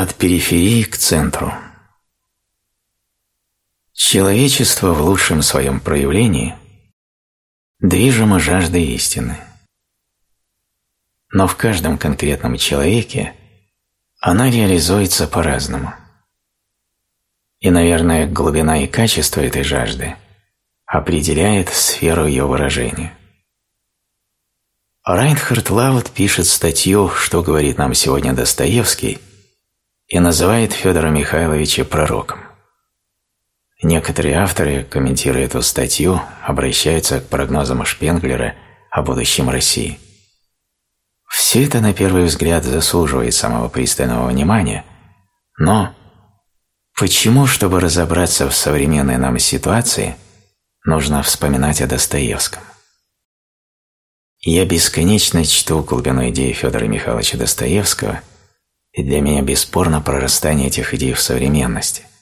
От периферии к центру. Человечество в лучшем своем проявлении движимо жаждой истины. Но в каждом конкретном человеке она реализуется по-разному. И, наверное, глубина и качество этой жажды определяет сферу ее выражения. Райнхард Лаут пишет статью «Что говорит нам сегодня Достоевский» и называет Федора Михайловича пророком. Некоторые авторы, комментируя эту статью, обращаются к прогнозам Шпенглера о будущем России. Все это, на первый взгляд, заслуживает самого пристального внимания, но почему, чтобы разобраться в современной нам ситуации, нужно вспоминать о Достоевском? Я бесконечно чту глубину идеи Федора Михайловича Достоевского, и для меня бесспорно прорастание этих идей в современности –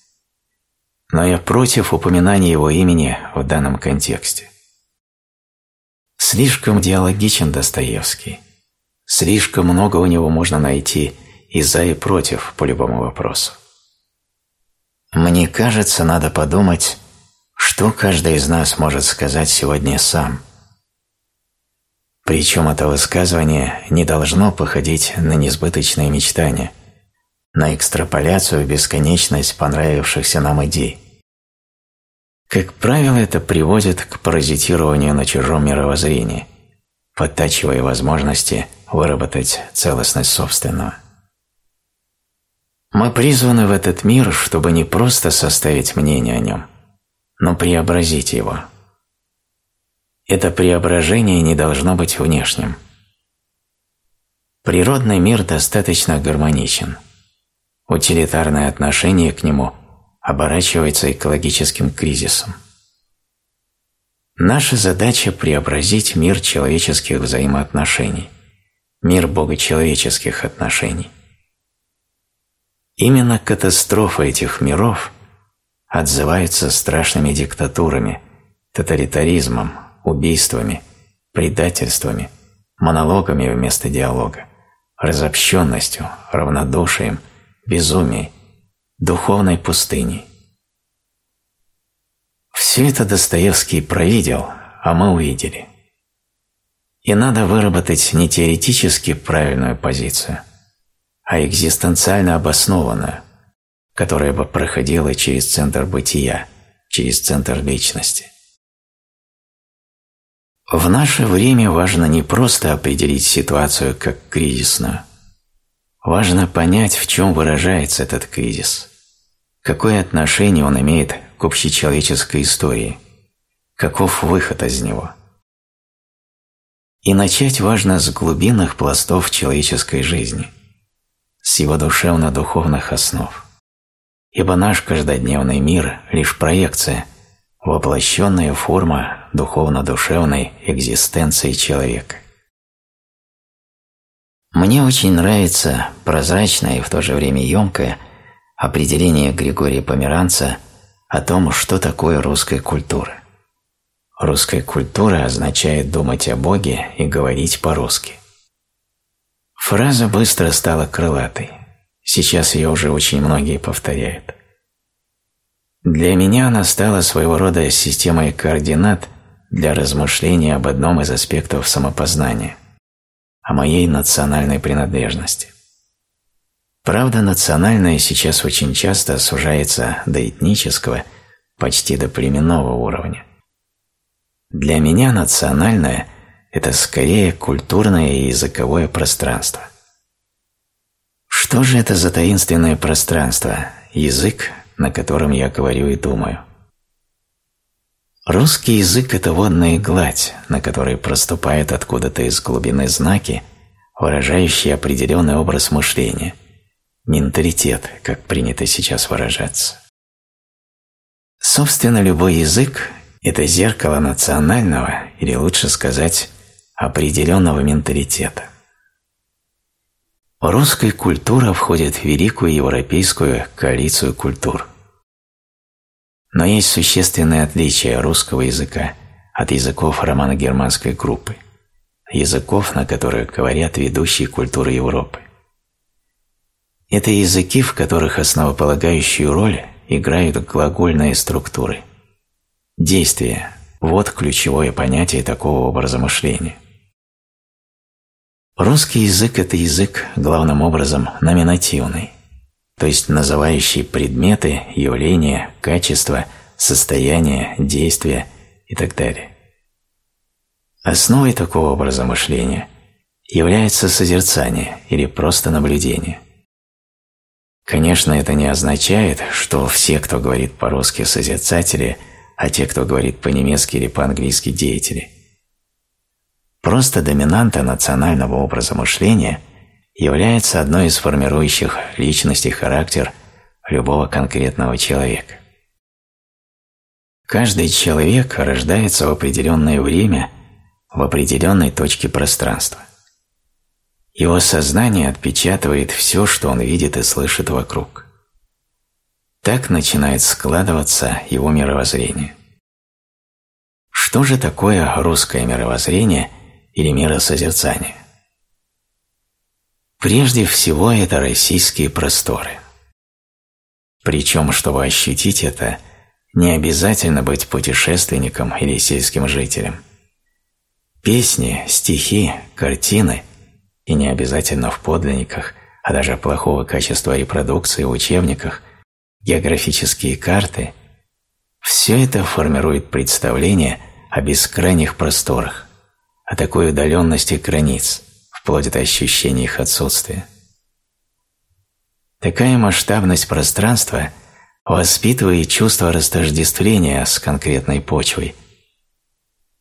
но я против упоминания его имени в данном контексте. Слишком диалогичен Достоевский. Слишком много у него можно найти и за, и против по любому вопросу. Мне кажется, надо подумать, что каждый из нас может сказать сегодня сам. Причем это высказывание не должно походить на несбыточные мечтания – на экстраполяцию бесконечность понравившихся нам идей. Как правило, это приводит к паразитированию на чужом мировоззрении, подтачивая возможности выработать целостность собственного. Мы призваны в этот мир, чтобы не просто составить мнение о нем, но преобразить его. Это преображение не должно быть внешним. Природный мир достаточно гармоничен – утилитарное отношение к нему оборачивается экологическим кризисом. Наша задача – преобразить мир человеческих взаимоотношений, мир богочеловеческих отношений. Именно катастрофа этих миров отзывается страшными диктатурами, тоталитаризмом, убийствами, предательствами, монологами вместо диалога, разобщенностью, равнодушием – безумии, духовной пустыни. Все это Достоевский провидел, а мы увидели. И надо выработать не теоретически правильную позицию, а экзистенциально обоснованную, которая бы проходила через центр бытия, через центр личности. В наше время важно не просто определить ситуацию как кризисную – Важно понять, в чем выражается этот кризис, какое отношение он имеет к общечеловеческой истории, каков выход из него. И начать важно с глубинных пластов человеческой жизни, с его душевно-духовных основ. Ибо наш каждодневный мир – лишь проекция, воплощенная форма духовно-душевной экзистенции человека. Мне очень нравится прозрачное и в то же время емкое определение Григория Померанца о том, что такое русская культура. Русская культура означает думать о Боге и говорить по-русски. Фраза быстро стала крылатой. Сейчас ее уже очень многие повторяют. Для меня она стала своего рода системой координат для размышления об одном из аспектов самопознания – о моей национальной принадлежности. Правда, национальное сейчас очень часто сужается до этнического, почти до племенного уровня. Для меня национальное – это скорее культурное и языковое пространство. Что же это за таинственное пространство, язык, на котором я говорю и думаю? Русский язык – это водная гладь, на которой проступают откуда-то из глубины знаки, выражающие определенный образ мышления, менталитет, как принято сейчас выражаться. Собственно, любой язык – это зеркало национального, или лучше сказать, определенного менталитета. Русская культура входит в великую европейскую коалицию культур – но есть существенное отличие русского языка от языков романо-германской группы, языков, на которых говорят ведущие культуры Европы. Это языки, в которых основополагающую роль играют глагольные структуры. Действие – вот ключевое понятие такого образа мышления. Русский язык – это язык, главным образом, номинативный, то есть называющий предметы, явления, качества, состояния, действия и так далее. Основой такого образа мышления является созерцание или просто наблюдение. Конечно, это не означает, что все, кто говорит по-русски, созерцатели, а те, кто говорит по-немецки или по-английски, деятели. Просто доминанта национального образа мышления является одной из формирующих личность и характер любого конкретного человека. Каждый человек рождается в определенное время в определенной точке пространства. Его сознание отпечатывает все, что он видит и слышит вокруг. Так начинает складываться его мировоззрение. Что же такое русское мировоззрение или миросозерцание? Прежде всего, это российские просторы. Причем, чтобы ощутить это, не обязательно быть путешественником или сельским жителем. Песни, стихи, картины – и не обязательно в подлинниках, а даже плохого качества репродукции в учебниках, географические карты – все это формирует представление о бескрайних просторах, о такой удаленности границ, вплоть до ощущения их отсутствия. Такая масштабность пространства воспитывает чувство растождествления с конкретной почвой.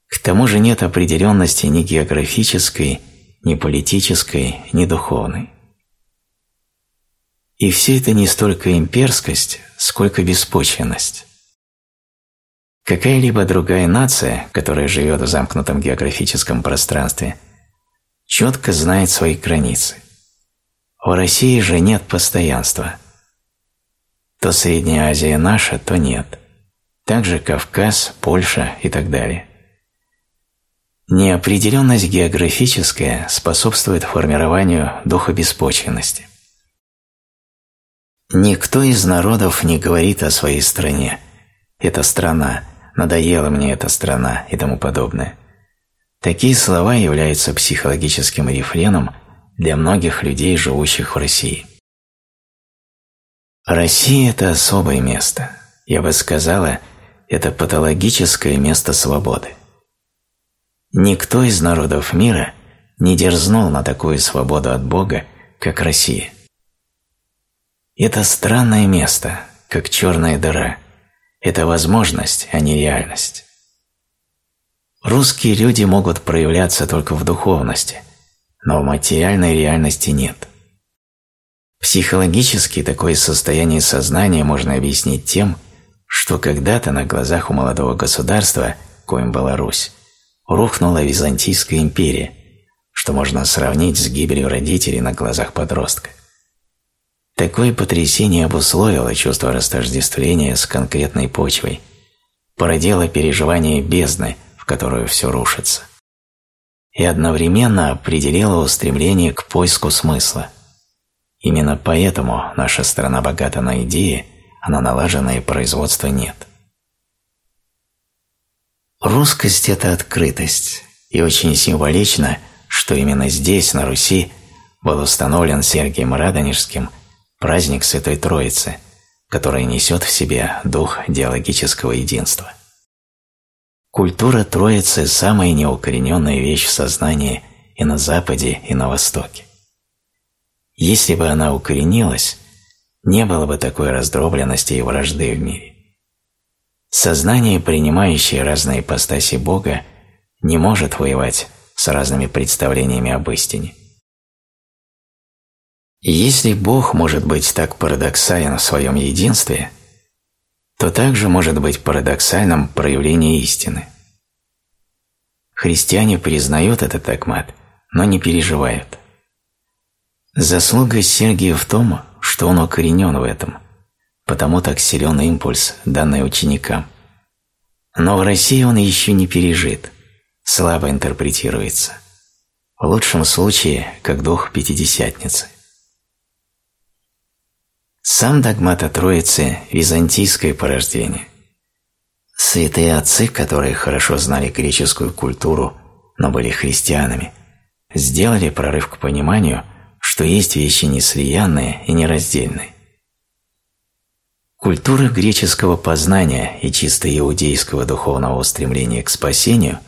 К тому же нет определенности ни географической, ни политической, ни духовной. И все это не столько имперскость, сколько беспочвенность. Какая-либо другая нация, которая живет в замкнутом географическом пространстве, четко знает свои границы. В России же нет постоянства. То Средняя Азия наша, то нет. Также Кавказ, Польша и так далее. Неопределенность географическая способствует формированию духа беспочвенности. Никто из народов не говорит о своей стране. «Это страна», «надоела мне эта страна» и тому подобное. Такие слова являются психологическим рефреном для многих людей, живущих в России. Россия – это особое место. Я бы сказала, это патологическое место свободы. Никто из народов мира не дерзнул на такую свободу от Бога, как Россия. Это странное место, как черная дыра. Это возможность, а не реальность. Русские люди могут проявляться только в духовности, но в материальной реальности нет. Психологически такое состояние сознания можно объяснить тем, что когда-то на глазах у молодого государства, коим была Русь, рухнула Византийская империя, что можно сравнить с гибелью родителей на глазах подростка. Такое потрясение обусловило чувство растождествления с конкретной почвой, породило переживание бездны, которую все рушится, и одновременно определило устремление к поиску смысла. Именно поэтому наша страна богата на идеи, а на налаженное производство нет. Русскость – это открытость, и очень символично, что именно здесь, на Руси, был установлен Сергием Радонежским праздник Святой Троицы, который несет в себе дух диалогического единства. Культура Троицы – самая неукорененная вещь в сознании и на Западе, и на Востоке. Если бы она укоренилась, не было бы такой раздробленности и вражды в мире. Сознание, принимающее разные ипостаси Бога, не может воевать с разными представлениями об истине. Если Бог может быть так парадоксален в своем единстве, то также может быть парадоксальным проявление истины. Христиане признают этот догмат, но не переживают. Заслуга Сергия в том, что он укоренен в этом – потому так силен импульс, данный ученикам. Но в России он еще не пережит, слабо интерпретируется. В лучшем случае, как дух Пятидесятницы. Сам догмат о Троице – византийское порождение. Святые отцы, которые хорошо знали греческую культуру, но были христианами, сделали прорыв к пониманию, что есть вещи неслиянные и нераздельные. Культура греческого познания и чисто иудейского духовного устремления к спасению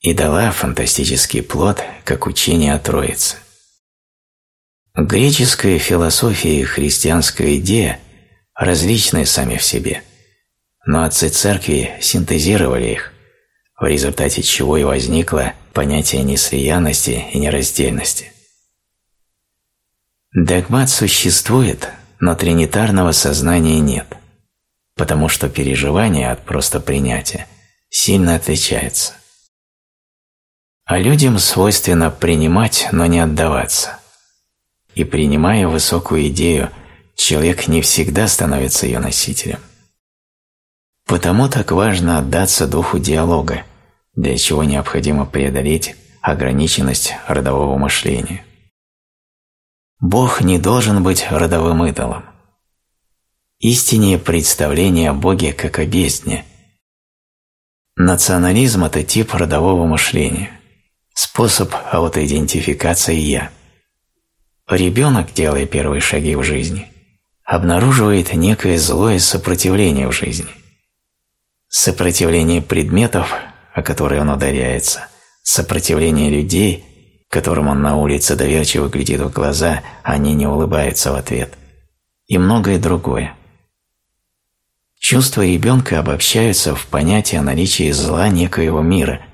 и дала фантастический плод, как учение о Троице. Греческая философия и христианская идея различны сами в себе, но отцы церкви синтезировали их, в результате чего и возникло понятие неслиянности и нераздельности. Догмат существует, но тринитарного сознания нет, потому что переживание от просто принятия сильно отличается. А людям свойственно принимать, но не отдаваться. И принимая высокую идею, человек не всегда становится ее носителем. Потому так важно отдаться духу диалога, для чего необходимо преодолеть ограниченность родового мышления. Бог не должен быть родовым идолом. Истиннее представление о Боге как о бездне. Национализм – это тип родового мышления, способ аутоидентификации «я». Ребенок, делая первые шаги в жизни, обнаруживает некое злое сопротивление в жизни. Сопротивление предметов, о которые он ударяется, сопротивление людей, которым он на улице доверчиво глядит в глаза, а они не улыбаются в ответ, и многое другое. Чувства ребенка обобщаются в понятие наличия зла некоего мира,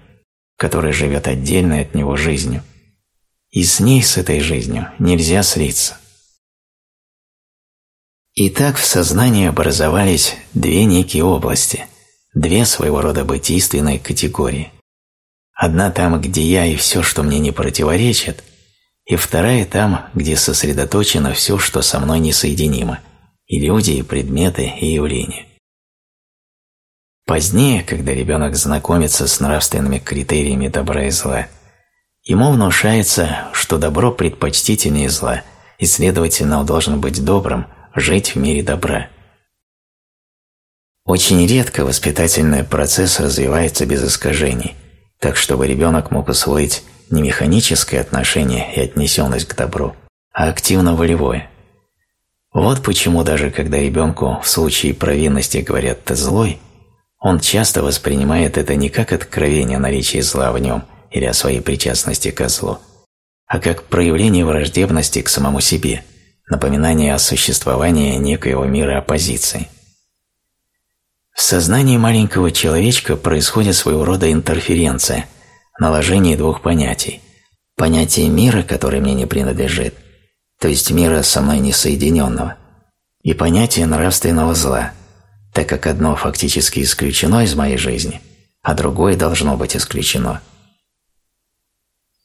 который живет отдельной от него жизнью. И с ней, с этой жизнью, нельзя слиться. И так в сознании образовались две некие области, две своего рода бытийственные категории. Одна там, где я и все, что мне не противоречит, и вторая там, где сосредоточено все, что со мной несоединимо, и люди, и предметы, и явления. Позднее, когда ребенок знакомится с нравственными критериями добра и зла, ему внушается, что добро предпочтительнее зла, и, следовательно, он должен быть добрым, жить в мире добра. Очень редко воспитательный процесс развивается без искажений, так чтобы ребенок мог усвоить не механическое отношение и отнесенность к добру, а активно-волевое. Вот почему даже когда ребенку в случае провинности говорят «ты злой», он часто воспринимает это не как откровение наличия зла в нем или о своей причастности к злу, а как проявление враждебности к самому себе, напоминание о существовании некоего мира оппозиции – в сознании маленького человечка происходит своего рода интерференция, наложение двух понятий. Понятие мира, который мне не принадлежит, то есть мира со мной несоединенного, и понятие нравственного зла, так как одно фактически исключено из моей жизни, а другое должно быть исключено.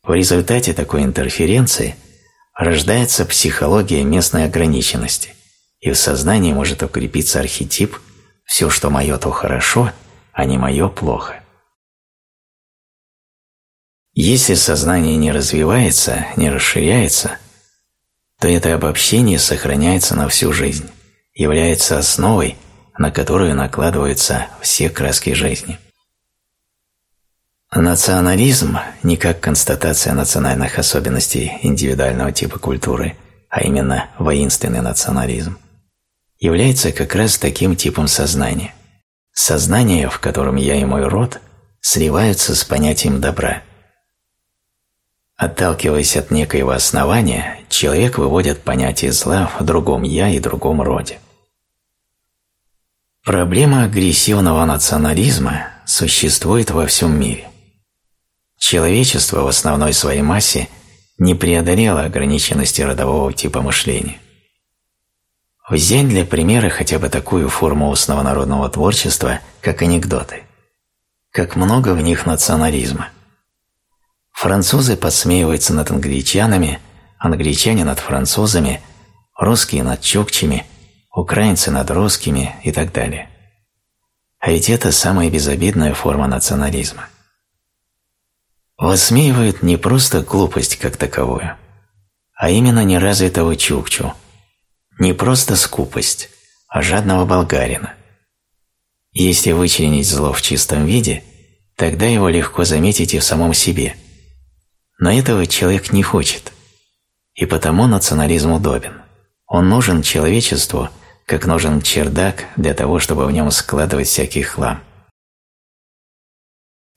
В результате такой интерференции рождается психология местной ограниченности, и в сознании может укрепиться архетип – все, что мое, то хорошо, а не мое – плохо. Если сознание не развивается, не расширяется, то это обобщение сохраняется на всю жизнь, является основой, на которую накладываются все краски жизни. Национализм не как констатация национальных особенностей индивидуального типа культуры, а именно воинственный национализм – является как раз таким типом сознания. Сознание, в котором я и мой род сливаются с понятием добра. Отталкиваясь от некоего основания, человек выводит понятие зла в другом «я» и другом роде. Проблема агрессивного национализма существует во всем мире. Человечество в основной своей массе не преодолело ограниченности родового типа мышления. Взять для примера хотя бы такую форму устного народного творчества, как анекдоты. Как много в них национализма. Французы подсмеиваются над англичанами, англичане над французами, русские над чукчами, украинцы над русскими и так далее. А ведь это самая безобидная форма национализма. Высмеивают не просто глупость как таковую, а именно неразвитого чукчу – не просто скупость, а жадного болгарина. Если вычленить зло в чистом виде, тогда его легко заметить и в самом себе. Но этого человек не хочет, и потому национализм удобен. Он нужен человечеству, как нужен чердак для того, чтобы в нем складывать всякий хлам.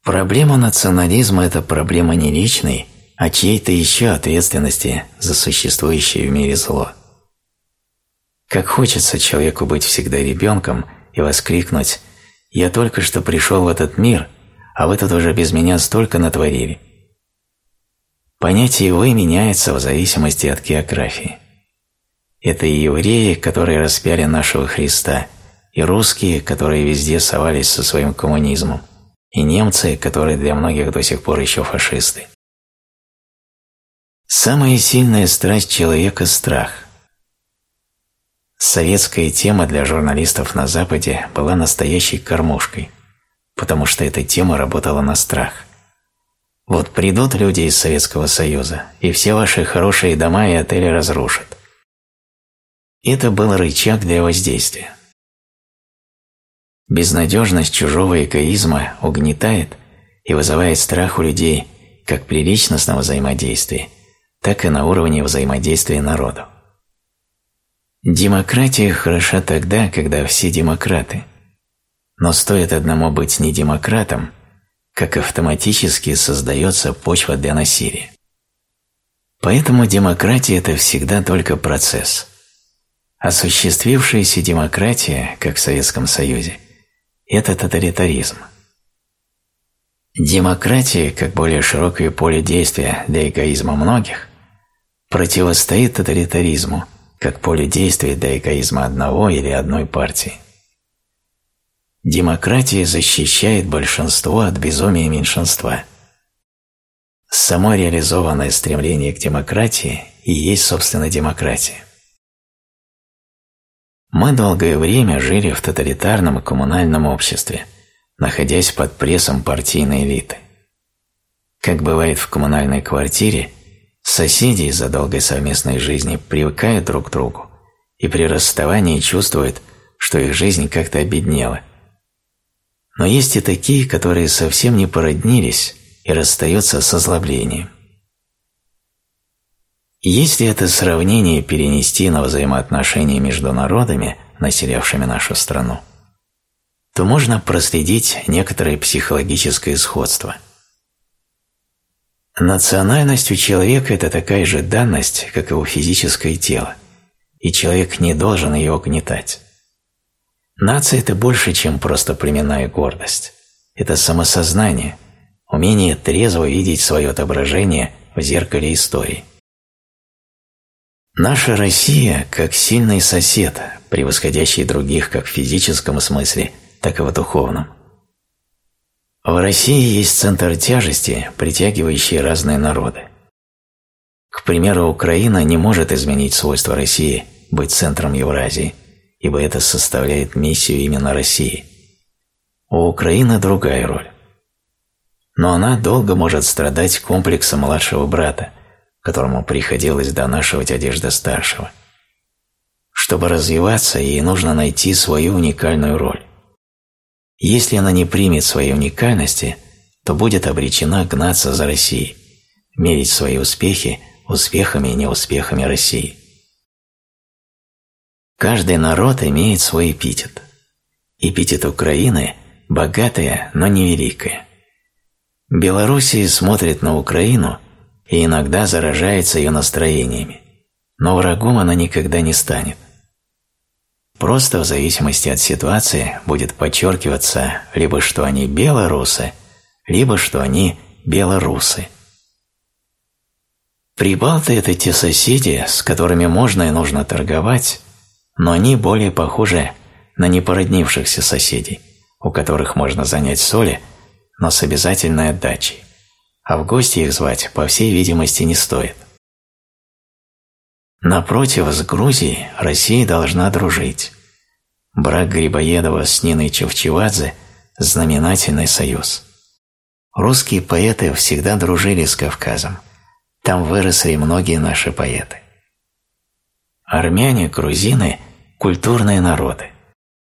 Проблема национализма – это проблема не личной, а чьей-то еще ответственности за существующее в мире зло. Как хочется человеку быть всегда ребенком и воскликнуть «Я только что пришел в этот мир, а вы тут уже без меня столько натворили». Понятие «вы» меняется в зависимости от географии. Это и евреи, которые распяли нашего Христа, и русские, которые везде совались со своим коммунизмом, и немцы, которые для многих до сих пор еще фашисты. Самая сильная страсть человека – страх. Советская тема для журналистов на Западе была настоящей кормушкой, потому что эта тема работала на страх. Вот придут люди из Советского Союза, и все ваши хорошие дома и отели разрушат. Это был рычаг для воздействия. Безнадежность чужого эгоизма угнетает и вызывает страх у людей как при личностном взаимодействии, так и на уровне взаимодействия народу. Демократия хороша тогда, когда все демократы. Но стоит одному быть не демократом, как автоматически создается почва для насилия. Поэтому демократия – это всегда только процесс. Осуществившаяся демократия, как в Советском Союзе – это тоталитаризм. Демократия, как более широкое поле действия для эгоизма многих, противостоит тоталитаризму, как поле действия для эгоизма одного или одной партии. Демократия защищает большинство от безумия меньшинства. Само реализованное стремление к демократии и есть, собственно, демократия. Мы долгое время жили в тоталитарном коммунальном обществе, находясь под прессом партийной элиты. Как бывает в коммунальной квартире, соседи из-за долгой совместной жизни привыкают друг к другу и при расставании чувствуют, что их жизнь как-то обеднела. Но есть и такие, которые совсем не породнились и расстаются с озлоблением. Если это сравнение перенести на взаимоотношения между народами, населявшими нашу страну, то можно проследить некоторое психологическое сходство. Национальность у человека – это такая же данность, как и у физическое тело, и человек не должен ее угнетать. Нация – это больше, чем просто племенная гордость. Это самосознание, умение трезво видеть свое отображение в зеркале истории. Наша Россия как сильный сосед, превосходящий других как в физическом смысле, так и в духовном. В России есть центр тяжести, притягивающий разные народы. К примеру, Украина не может изменить свойства России быть центром Евразии, ибо это составляет миссию именно России. У Украины другая роль. Но она долго может страдать комплексом младшего брата, которому приходилось донашивать одежда старшего. Чтобы развиваться, ей нужно найти свою уникальную роль. Если она не примет своей уникальности, то будет обречена гнаться за Россией, мерить свои успехи успехами и неуспехами России. Каждый народ имеет свой эпитет. Эпитет Украины – богатая, но не великая. Белоруссия смотрит на Украину – и иногда заражается ее настроениями, но врагом она никогда не станет. Просто в зависимости от ситуации будет подчеркиваться либо что они белорусы, либо что они белорусы. Прибалты – это те соседи, с которыми можно и нужно торговать, но они более похожи на непороднившихся соседей, у которых можно занять соли, но с обязательной отдачей а в гости их звать, по всей видимости, не стоит. Напротив, с Грузией Россия должна дружить. Брак Грибоедова с Ниной Чевчевадзе – знаменательный союз. Русские поэты всегда дружили с Кавказом. Там выросли многие наши поэты. Армяне, грузины – культурные народы,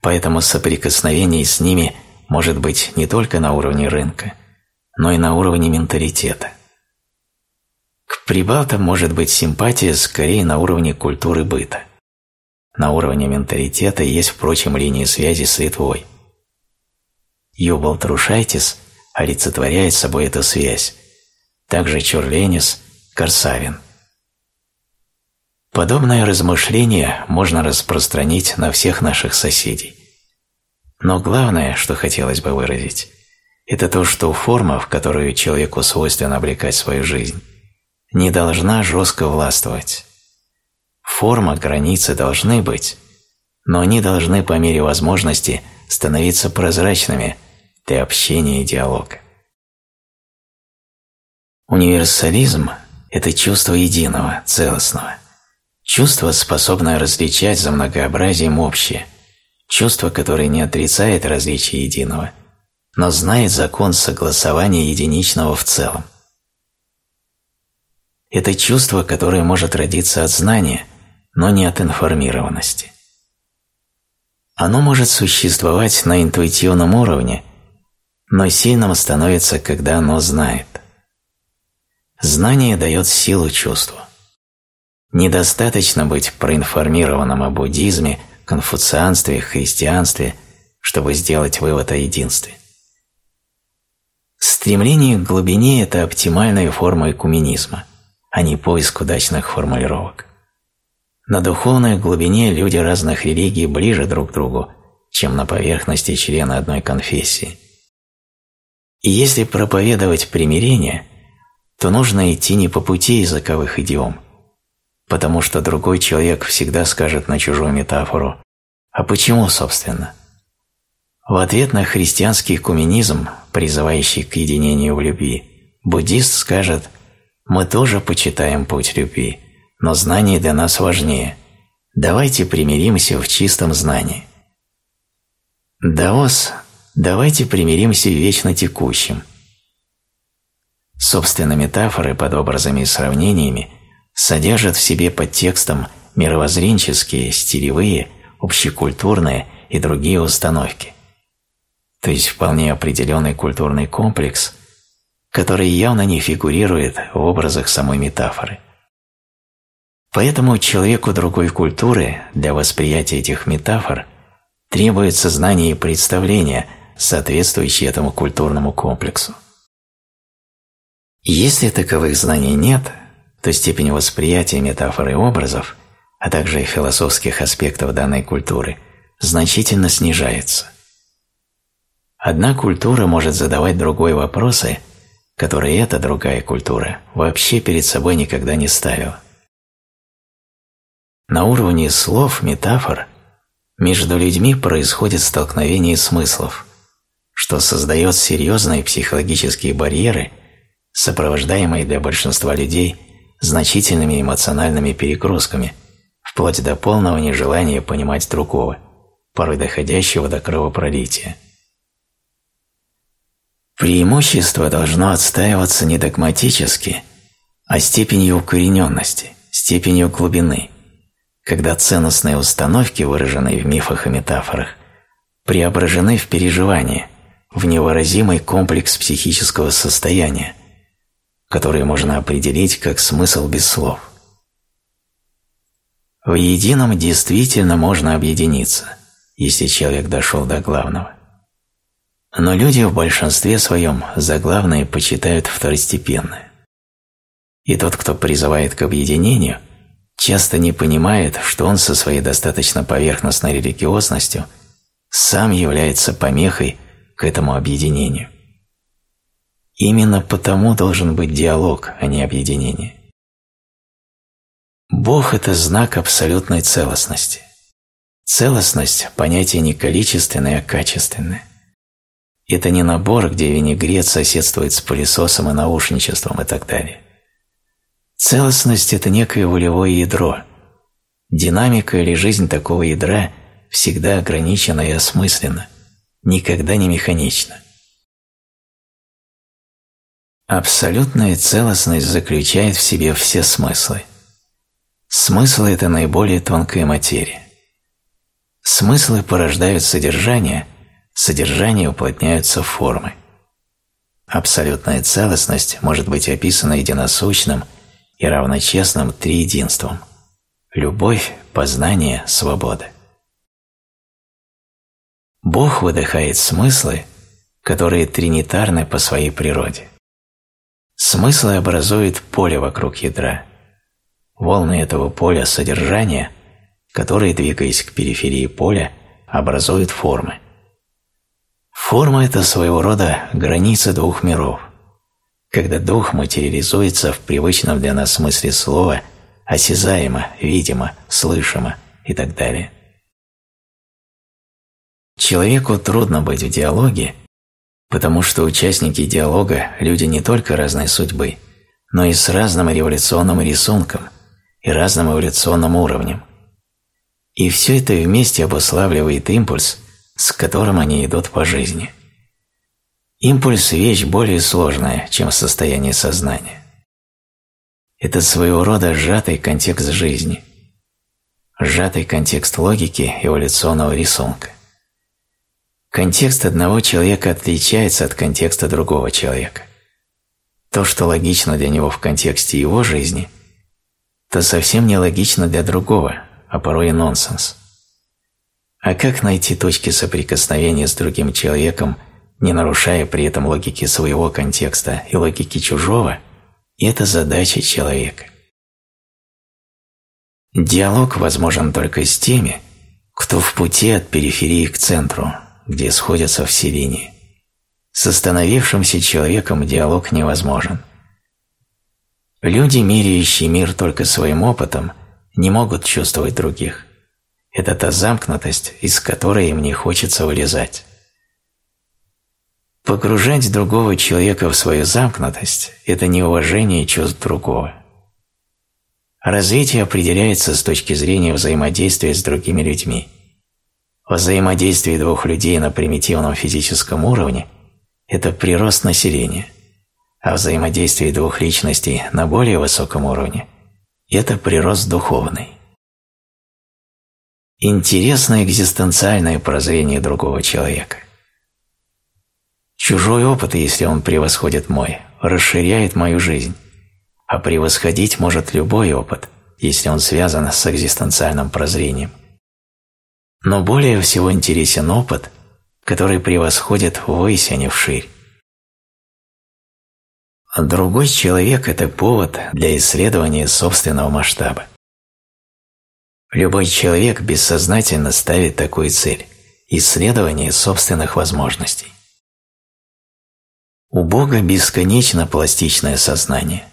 поэтому соприкосновение с ними может быть не только на уровне рынка, но и на уровне менталитета. К прибалтам может быть симпатия скорее на уровне культуры быта. На уровне менталитета есть, впрочем, линии связи с Литвой. Юбал Трушайтис олицетворяет собой эту связь, также Чурленис, Корсавин. Подобное размышление можно распространить на всех наших соседей. Но главное, что хотелось бы выразить, это то, что форма, в которую человеку свойственно облекать свою жизнь, не должна жестко властвовать. Форма, границы должны быть, но они должны по мере возможности становиться прозрачными для общения и диалога. Универсализм – это чувство единого, целостного. Чувство, способное различать за многообразием общее. Чувство, которое не отрицает различия единого, но знает закон согласования единичного в целом. Это чувство, которое может родиться от знания, но не от информированности. Оно может существовать на интуитивном уровне, но сильным становится, когда оно знает – Знание дает силу чувству. Недостаточно быть проинформированным о буддизме, конфуцианстве, христианстве, чтобы сделать вывод о единстве. Стремление к глубине – это оптимальная форма экуменизма, а не поиск удачных формулировок. На духовной глубине люди разных религий ближе друг к другу, чем на поверхности члены одной конфессии. И если проповедовать примирение – то нужно идти не по пути языковых идиом, потому что другой человек всегда скажет на чужую метафору «А почему, собственно?» В ответ на христианский куминизм, призывающий к единению в любви, буддист скажет «Мы тоже почитаем путь любви, но знание для нас важнее. Давайте примиримся в чистом знании». Даос «Давайте примиримся в вечно текущем», Собственно, метафоры под образами и сравнениями содержат в себе под текстом мировоззренческие, стилевые, общекультурные и другие установки. То есть вполне определенный культурный комплекс, который явно не фигурирует в образах самой метафоры. Поэтому человеку другой культуры для восприятия этих метафор требуется знание и представление, соответствующие этому культурному комплексу. Если таковых знаний нет, то степень восприятия метафор и образов, а также и философских аспектов данной культуры, значительно снижается. Одна культура может задавать другой вопросы, которые эта другая культура вообще перед собой никогда не ставила. На уровне слов, метафор, между людьми происходит столкновение смыслов, что создает серьезные психологические барьеры – сопровождаемой для большинства людей значительными эмоциональными перегрузками, вплоть до полного нежелания понимать другого, порой доходящего до кровопролития. Преимущество должно отстаиваться не догматически, а степенью укорененности, степенью глубины, когда ценностные установки, выраженные в мифах и метафорах, преображены в переживания, в невыразимый комплекс психического состояния – которые можно определить как смысл без слов. В едином действительно можно объединиться, если человек дошел до главного. Но люди в большинстве своем за главное почитают второстепенное. И тот, кто призывает к объединению, часто не понимает, что он со своей достаточно поверхностной религиозностью сам является помехой к этому объединению. Именно потому должен быть диалог, а не объединение. Бог – это знак абсолютной целостности. Целостность – понятие не количественное, а качественное. Это не набор, где винегрет соседствует с пылесосом и наушничеством и так далее. Целостность – это некое волевое ядро. Динамика или жизнь такого ядра всегда ограничена и осмыслена, никогда не механична. Абсолютная целостность заключает в себе все смыслы. Смысл – это наиболее тонкая материя. Смыслы порождают содержание, содержание уплотняются в формы. Абсолютная целостность может быть описана единосущным и равночестным триединством – любовь, познание, свобода. Бог выдыхает смыслы, которые тринитарны по своей природе. Смыслы образуют поле вокруг ядра. Волны этого поля содержания, которые, двигаясь к периферии поля, образуют формы. Форма – это своего рода граница двух миров, когда дух материализуется в привычном для нас смысле слова осязаемо, видимо, слышимо и так далее. Человеку трудно быть в диалоге, потому что участники диалога – люди не только разной судьбы, но и с разным революционным рисунком и разным эволюционным уровнем. И все это вместе обуславливает импульс, с которым они идут по жизни. Импульс – вещь более сложная, чем состояние сознания. Это своего рода сжатый контекст жизни, сжатый контекст логики эволюционного рисунка. Контекст одного человека отличается от контекста другого человека. То, что логично для него в контексте его жизни, то совсем не логично для другого, а порой и нонсенс. А как найти точки соприкосновения с другим человеком, не нарушая при этом логики своего контекста и логики чужого, это задача человека. Диалог возможен только с теми, кто в пути от периферии к центру, где сходятся все линии. С остановившимся человеком диалог невозможен. Люди, меряющие мир только своим опытом, не могут чувствовать других. Это та замкнутость, из которой им не хочется вылезать. Погружать другого человека в свою замкнутость – это неуважение чувств другого. Развитие определяется с точки зрения взаимодействия с другими людьми – Взаимодействие двух людей на примитивном физическом уровне – это прирост населения, а взаимодействие двух личностей на более высоком уровне – это прирост духовный. Интересное экзистенциальное прозрение другого человека. Чужой опыт, если он превосходит мой, расширяет мою жизнь, а превосходить может любой опыт, если он связан с экзистенциальным прозрением – но более всего интересен опыт, который превосходит ввысь, а не вширь. Другой человек – это повод для исследования собственного масштаба. Любой человек бессознательно ставит такую цель – исследование собственных возможностей. У Бога бесконечно пластичное сознание.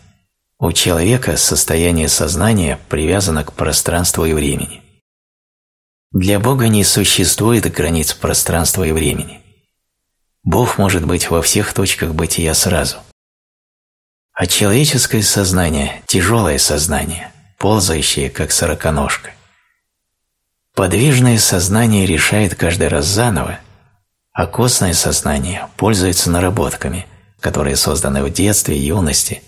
У человека состояние сознания привязано к пространству и времени. Для Бога не существует границ пространства и времени. Бог может быть во всех точках бытия сразу. А человеческое сознание – тяжелое сознание, ползающее, как сороконожка. Подвижное сознание решает каждый раз заново, а костное сознание пользуется наработками, которые созданы в детстве и юности,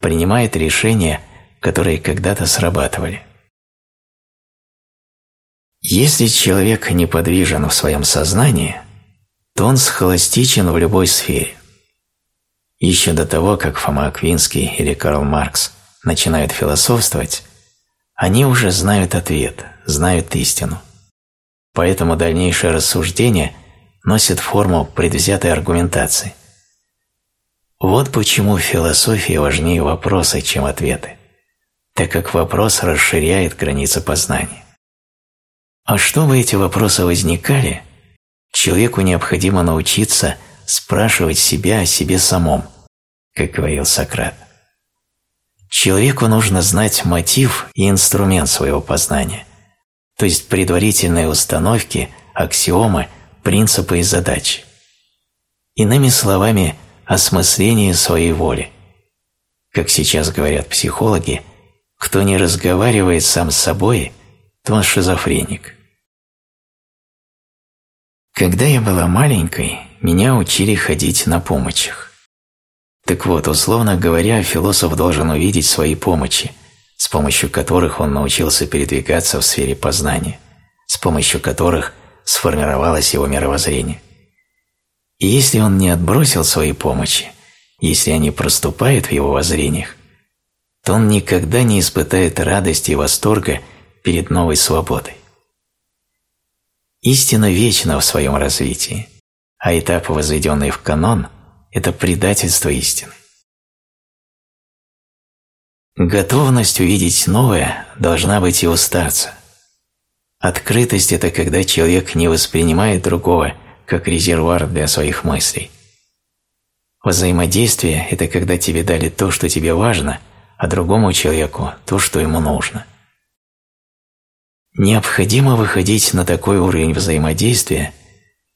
принимает решения, которые когда-то срабатывали – если человек неподвижен в своем сознании, то он схоластичен в любой сфере. Еще до того, как Фома Аквинский или Карл Маркс начинают философствовать, они уже знают ответ, знают истину. Поэтому дальнейшее рассуждение носит форму предвзятой аргументации. Вот почему в философии важнее вопросы, чем ответы, так как вопрос расширяет границы познания. А чтобы эти вопросы возникали, человеку необходимо научиться спрашивать себя о себе самом, как говорил Сократ. Человеку нужно знать мотив и инструмент своего познания, то есть предварительные установки, аксиомы, принципы и задачи. Иными словами, осмысление своей воли. Как сейчас говорят психологи, кто не разговаривает сам с собой – то шизофреник. Когда я была маленькой, меня учили ходить на помощях. Так вот, условно говоря, философ должен увидеть свои помощи, с помощью которых он научился передвигаться в сфере познания, с помощью которых сформировалось его мировоззрение. И если он не отбросил свои помощи, если они проступают в его воззрениях, то он никогда не испытает радости и восторга перед новой свободой. Истина вечна в своем развитии, а этап, возведенный в канон, – это предательство истины. Готовность увидеть новое должна быть и у старца. Открытость – это когда человек не воспринимает другого как резервуар для своих мыслей. Взаимодействие – это когда тебе дали то, что тебе важно, а другому человеку – то, что ему нужно. Необходимо выходить на такой уровень взаимодействия,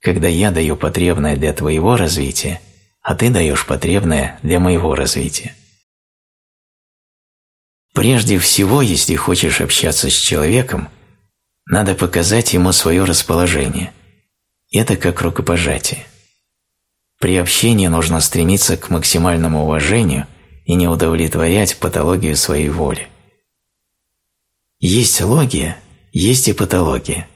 когда я даю потребное для твоего развития, а ты даешь потребное для моего развития. Прежде всего, если хочешь общаться с человеком, надо показать ему свое расположение. Это как рукопожатие. При общении нужно стремиться к максимальному уважению и не удовлетворять патологию своей воли. Есть логия, есть и патология,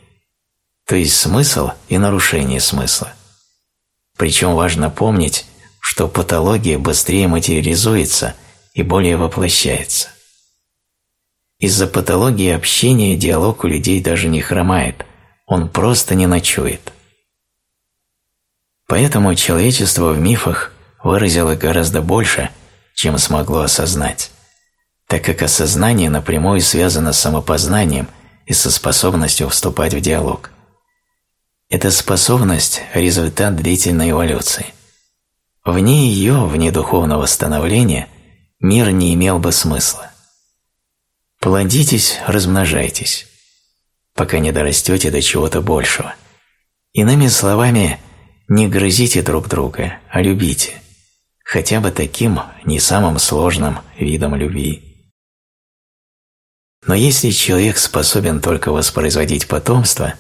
то есть смысл и нарушение смысла. Причем важно помнить, что патология быстрее материализуется и более воплощается. Из-за патологии общения диалог у людей даже не хромает, он просто не ночует. Поэтому человечество в мифах выразило гораздо больше, чем смогло осознать, так как осознание напрямую связано с самопознанием и со способностью вступать в диалог. Эта способность – результат длительной эволюции. Вне ее, вне духовного становления, мир не имел бы смысла. Плодитесь, размножайтесь, пока не дорастете до чего-то большего. Иными словами, не грызите друг друга, а любите, хотя бы таким не самым сложным видом любви. Но если человек способен только воспроизводить потомство,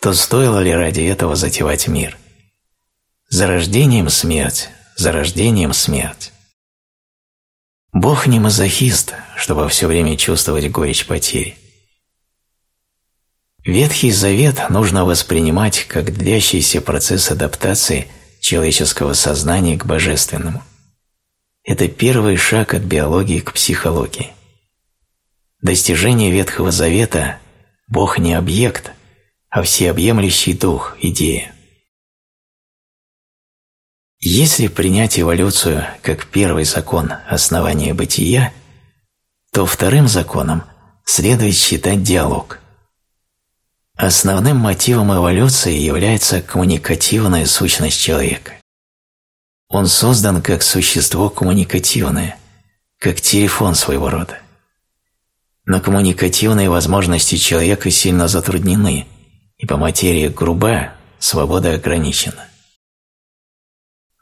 то стоило ли ради этого затевать мир? За рождением смерть, за рождением смерть. Бог не мазохист, чтобы все время чувствовать горечь потери. Ветхий Завет нужно воспринимать как длящийся процесс адаптации человеческого сознания к божественному. Это первый шаг от биологии к психологии. Достижение Ветхого Завета – Бог не объект, а всеобъемлющий дух, идея. Если принять эволюцию как первый закон основания бытия, то вторым законом следует считать диалог. Основным мотивом эволюции является коммуникативная сущность человека. Он создан как существо коммуникативное, как телефон своего рода. Но коммуникативные возможности человека сильно затруднены, и по материи груба, свобода ограничена.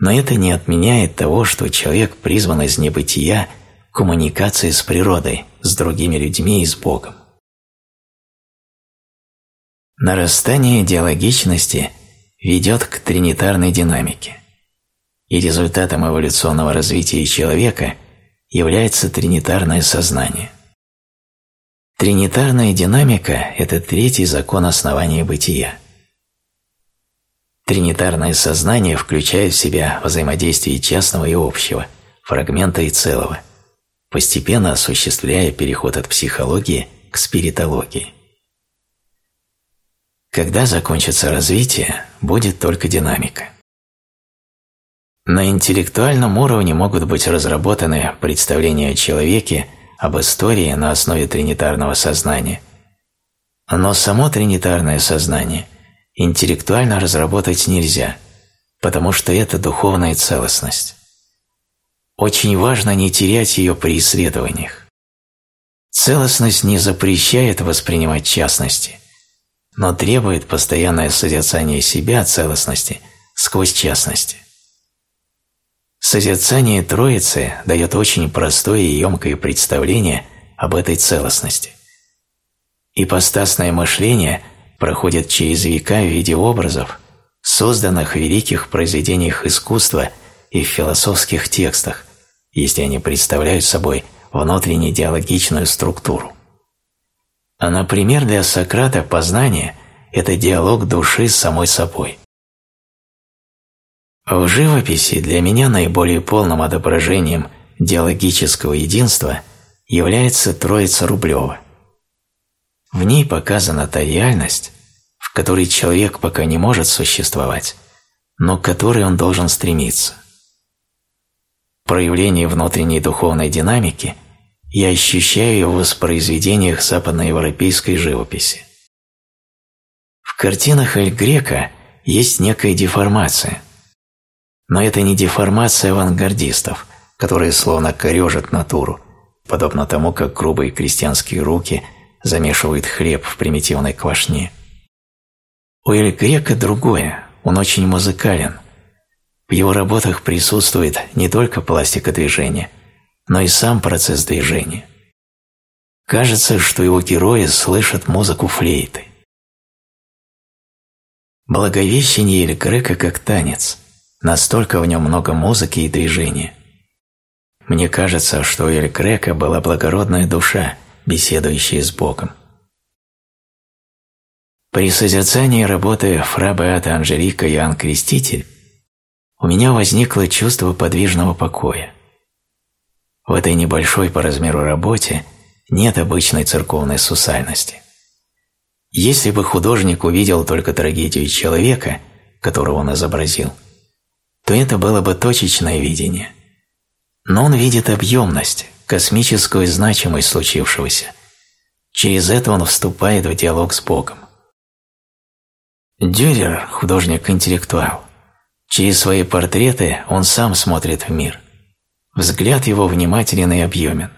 Но это не отменяет того, что человек призван из небытия к коммуникации с природой, с другими людьми и с Богом. Нарастание диалогичности ведет к тринитарной динамике, и результатом эволюционного развития человека является тринитарное сознание. Тринитарная динамика – это третий закон основания бытия – Тринитарное сознание включает в себя взаимодействие частного и общего, фрагмента и целого, постепенно осуществляя переход от психологии к спиритологии. Когда закончится развитие, будет только динамика. На интеллектуальном уровне могут быть разработаны представления о человеке, об истории на основе тринитарного сознания. Но само тринитарное сознание – интеллектуально разработать нельзя, потому что это духовная целостность. Очень важно не терять ее при исследованиях. Целостность не запрещает воспринимать частности, но требует постоянное созерцание себя целостности сквозь частности. Созерцание Троицы дает очень простое и емкое представление об этой целостности. Ипостасное мышление проходят через века в виде образов, созданных в великих произведениях искусства и в философских текстах, если они представляют собой внутренне диалогичную структуру. А например, для Сократа познание – это диалог души с самой собой. В живописи для меня наиболее полным отображением диалогического единства является Троица Рублева. В ней показана та реальность, в которой человек пока не может существовать, но к которой он должен стремиться. Проявление внутренней духовной динамики я ощущаю в воспроизведениях западноевропейской живописи. В картинах Эль Грека есть некая деформация – но это не деформация авангардистов, которые словно корежат натуру, подобно тому, как грубые крестьянские руки замешивают хлеб в примитивной квашне. У Эль Грека другое, он очень музыкален. В его работах присутствует не только пластика движения, но и сам процесс движения. Кажется, что его герои слышат музыку флейты. Благовещение Эль Грека как танец – Настолько в нем много музыки и движения. Мне кажется, что у Эль Грека была благородная душа, беседующая с Богом. При созерцании работы Фра Беата Анжелика Иоанн Креститель у меня возникло чувство подвижного покоя. В этой небольшой по размеру работе нет обычной церковной сусальности. Если бы художник увидел только трагедию человека, которого он изобразил – то это было бы точечное видение. Но он видит объемность, космическую значимость случившегося. Через это он вступает в диалог с Богом. Дюрер – художник-интеллектуал. Через свои портреты он сам смотрит в мир. Взгляд его внимателен и объемен.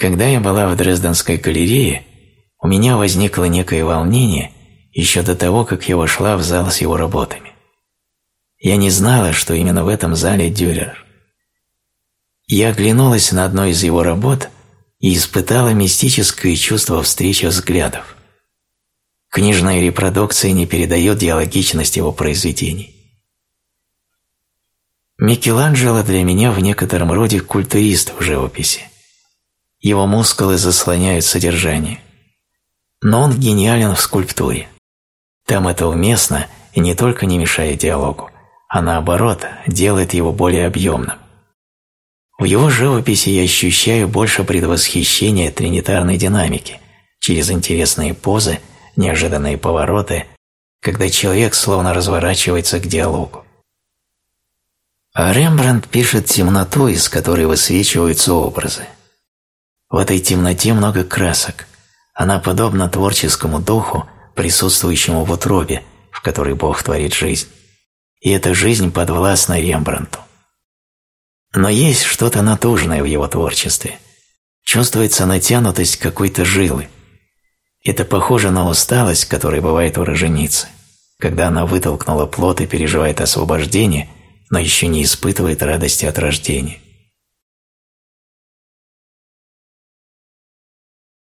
Когда я была в Дрезденской галерее, у меня возникло некое волнение еще до того, как я вошла в зал с его работами. Я не знала, что именно в этом зале Дюрер. Я оглянулась на одну из его работ и испытала мистическое чувство встречи взглядов. Книжная репродукция не передает диалогичность его произведений. Микеланджело для меня в некотором роде культурист в живописи. Его мускулы заслоняют содержание. Но он гениален в скульптуре. Там это уместно и не только не мешает диалогу, а наоборот делает его более объемным. В его живописи я ощущаю больше предвосхищения тринитарной динамики через интересные позы, неожиданные повороты, когда человек словно разворачивается к диалогу. А Рембрандт пишет темноту, из которой высвечиваются образы. В этой темноте много красок. Она подобна творческому духу, присутствующему в утробе, в которой Бог творит жизнь и эта жизнь подвластна Рембрандту. Но есть что-то натужное в его творчестве. Чувствуется натянутость какой-то жилы. Это похоже на усталость, которая бывает у роженицы, когда она вытолкнула плод и переживает освобождение, но еще не испытывает радости от рождения.